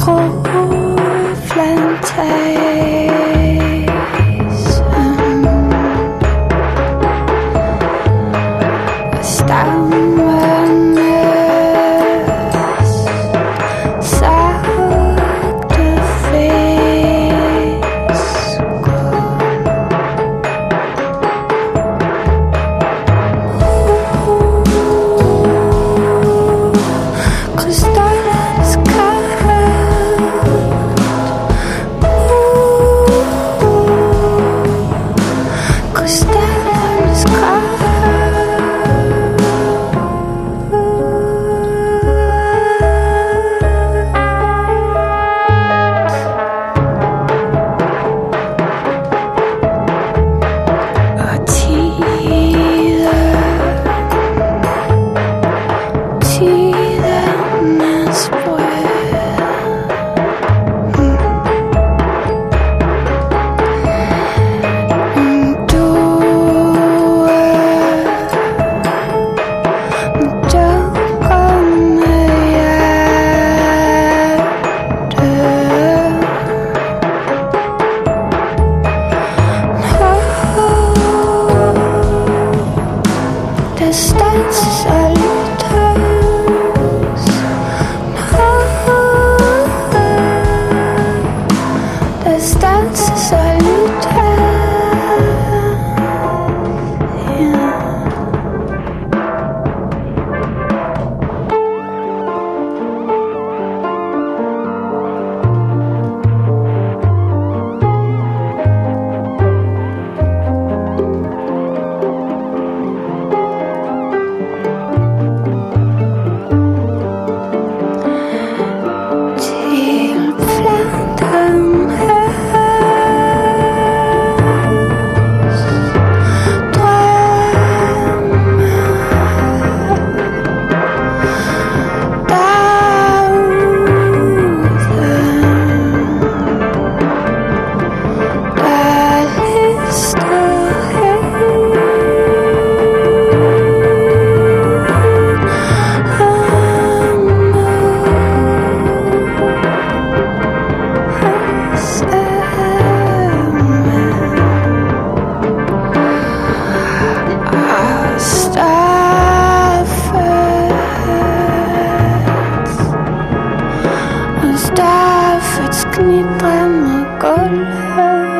trop flânté. 아. mi cama colgada.